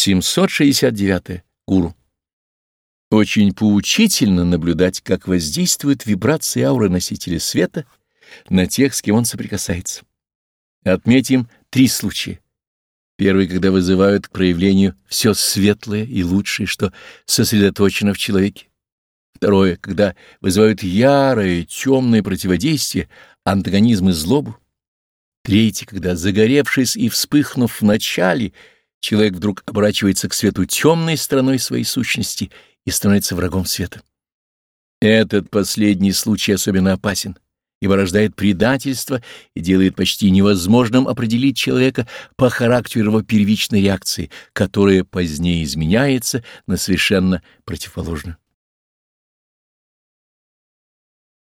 769. Гуру. Очень поучительно наблюдать, как воздействуют вибрации ауры носителя света на тех, с кем он соприкасается. Отметим три случая. Первый, когда вызывают к проявлению все светлое и лучшее, что сосредоточено в человеке. Второе, когда вызывают ярое, темное противодействие, антагонизм и злобу. Третье, когда, загоревшись и вспыхнув в начале, человек вдруг оборачивается к свету темной стороной своей сущности и становится врагом света. Этот последний случай особенно опасен, ибо рождает предательство и делает почти невозможным определить человека по характеру его первичной реакции, которая позднее изменяется на совершенно противоположную.